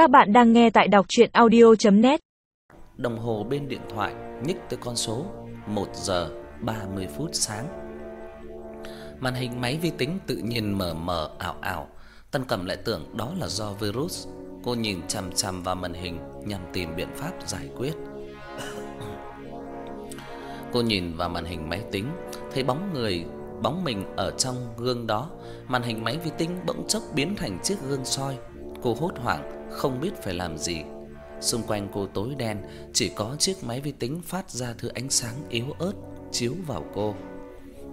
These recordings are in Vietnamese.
Các bạn đang nghe tại đọc audio net Đồng hồ bên điện thoại nhích tới con số 1 giờ 30 phút sáng. Màn hình máy vi tính tự nhiên mờ mờ ảo ảo, Tân Cẩm lại tưởng đó là do virus. Cô nhìn chằm chằm vào màn hình nhằm tìm biện pháp giải quyết. Cô nhìn vào màn hình máy tính, thấy bóng người, bóng mình ở trong gương đó, màn hình máy vi tính bỗng chốc biến thành chiếc gương soi. Cô hốt hoảng, không biết phải làm gì. Xung quanh cô tối đen, chỉ có chiếc máy vi tính phát ra thứ ánh sáng yếu ớt chiếu vào cô.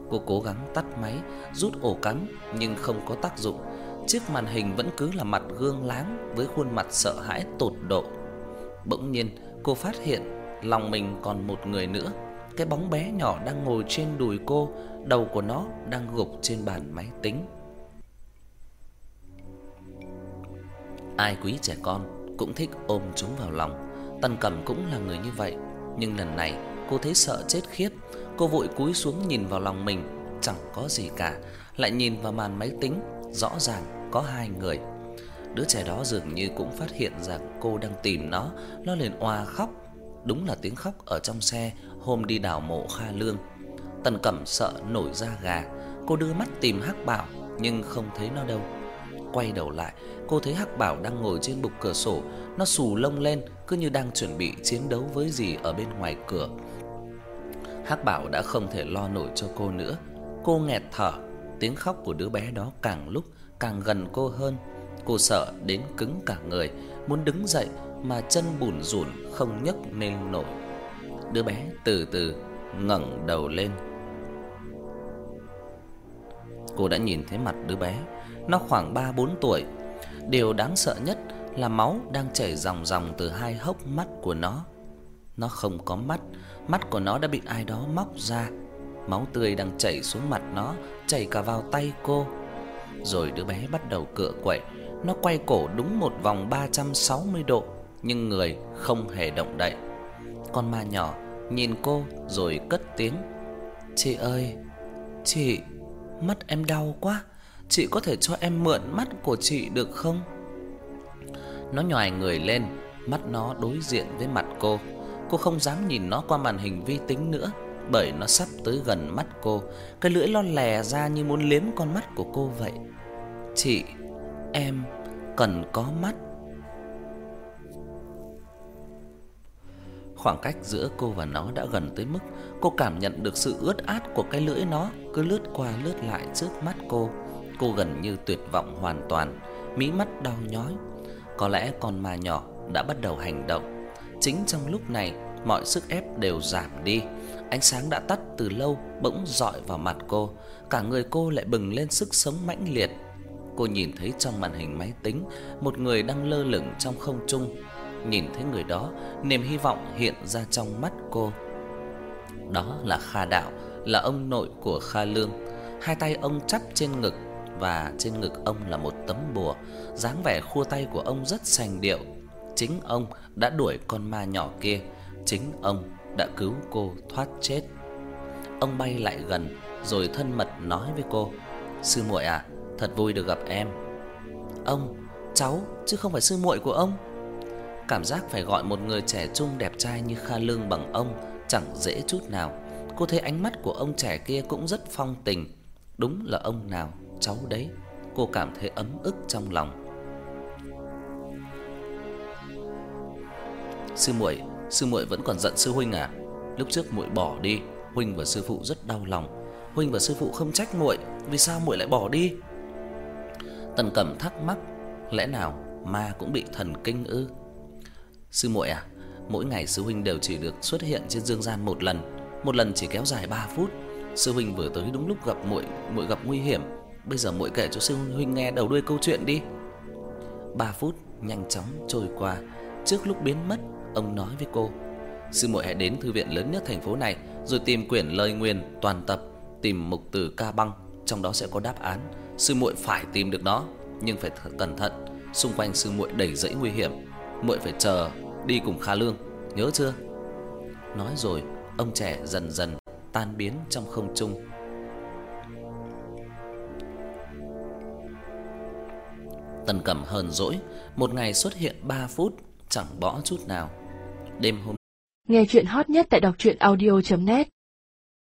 Cô cố gắng tắt máy, rút ổ cắm nhưng không có tác dụng. Chiếc màn hình vẫn cứ là mặt gương láng với khuôn mặt sợ hãi tột độ. Bỗng nhiên, cô phát hiện lòng mình còn một người nữa. Cái bóng bé nhỏ đang ngồi trên đùi cô, đầu của nó đang gục trên bàn máy tính. Ai quý trẻ con cũng thích ôm chúng vào lòng. Tần Cẩm cũng là người như vậy, nhưng lần này cô thấy sợ chết khiếp, cô vội cúi xuống nhìn vào lòng mình, chẳng có gì cả, lại nhìn vào màn máy tính, rõ ràng có hai người. Đứa trẻ đó dường như cũng phát hiện rằng cô đang tìm nó, nó liền oa khóc. Đúng là tiếng khóc ở trong xe hôm đi đào mộ Kha Lương. Tần Cẩm sợ nổi da gà, cô đưa mắt tìm Hắc Bảo nhưng không thấy nó đâu. Quay đầu lại, cô thấy Hắc Bảo đang ngồi trên bục cửa sổ, nó xù lông lên, cứ như đang chuẩn bị chiến đấu với gì ở bên ngoài cửa. Hắc Bảo đã không thể lo nổi cho cô nữa. Cô nghẹt thở, tiếng khóc của đứa bé đó càng lúc càng gần cô hơn. Cô sợ đến cứng cả người, muốn đứng dậy mà chân bủn rủn không nhấc nên nổi. Đứa bé từ từ ngẩng đầu lên. Cô đã nhìn thấy mặt đứa bé, nó khoảng 3-4 tuổi. Điều đáng sợ nhất là máu đang chảy ròng ròng từ hai hốc mắt của nó. Nó không có mắt, mắt của nó đã bị ai đó móc ra. Máu tươi đang chảy xuống mặt nó, chảy cả vào tay cô. Rồi đứa bé bắt đầu cựa quậy, nó quay cổ đúng một vòng 360 độ, nhưng người không hề động đậy. Con ma nhỏ nhìn cô rồi cất tiếng: "Chị ơi, chị, mắt em đau quá, chị có thể cho em mượn mắt của chị được không?" Nó nhòi người lên, mắt nó đối diện với mặt cô. Cô không dám nhìn nó qua màn hình vi tính nữa, bởi nó sắp tới gần mắt cô, cái lưỡi lo lè ra như muốn liếm con mắt của cô vậy. "Chị, em cần có mắt." Khoảng cách giữa cô và nó đã gần tới mức cô cảm nhận được sự ướt át của cái lưỡi nó cứ lướt qua lướt lại trước mắt cô. Cô gần như tuyệt vọng hoàn toàn, mí mắt đau nhói. Có lẽ con ma nhỏ đã bắt đầu hành động. Chính trong lúc này, mọi sức ép đều giảm đi. Ánh sáng đã tắt từ lâu bỗng dọi vào mặt cô, cả người cô lại bừng lên sức sống mãnh liệt. Cô nhìn thấy trong màn hình máy tính một người đang lơ lửng trong không trung. Nhìn thấy người đó, niềm hy vọng hiện ra trong mắt cô. Đó là Kha Đạo, là ông nội của Kha Lương. Hai tay ông chắp trên ngực và trên ngực ông là một tấm bùa, dáng vẻ khua tay của ông rất sành điệu. Chính ông đã đuổi con ma nhỏ kia, chính ông đã cứu cô thoát chết. Ông bay lại gần rồi thân mật nói với cô: "Sư muội à, thật vui được gặp em." "Ông, cháu chứ không phải sư muội của ông." Cảm giác phải gọi một người trẻ trung đẹp trai như Kha Lương bằng ông chẳng dễ chút nào. Cô thấy ánh mắt của ông trẻ kia cũng rất phong tình, đúng là ông nào cháu đấy. Cô cảm thấy ấm ức trong lòng. Sư muội, sư muội vẫn còn giận sư huynh à? Lúc trước muội bỏ đi, huynh và sư phụ rất đau lòng. Huynh và sư phụ không trách muội, vì sao muội lại bỏ đi? Tần Cẩm thắc mắc, lẽ nào ma cũng bị thần kinh ư? Sư muội à, mỗi ngày sư huynh đều chỉ được xuất hiện trên dương gian một lần, một lần chỉ kéo dài 3 phút. Sư huynh vừa tới đúng lúc gặp muội, muội gặp nguy hiểm. Bây giờ muội kể cho sư huynh nghe đầu đuôi câu chuyện đi. 3 phút nhanh chóng trôi qua, trước lúc biến mất, ông nói với cô: "Sư muội hãy đến thư viện lớn nhất thành phố này, rồi tìm quyển lời nguyền toàn tập, tìm mục từ ca băng, trong đó sẽ có đáp án. Sư muội phải tìm được nó, nhưng phải cẩn thận, xung quanh sư muội đầy rẫy nguy hiểm, muội phải chờ đi cùng Kha Lương, nhớ chưa?" Nói rồi, ông trẻ dần dần tan biến trong không trung. Tần Cẩm hờn dỗi, một ngày xuất hiện 3 phút, chẳng bỏ chút nào. Đêm hôm Nghe chuyện hot nhất tại đọc truyện audio net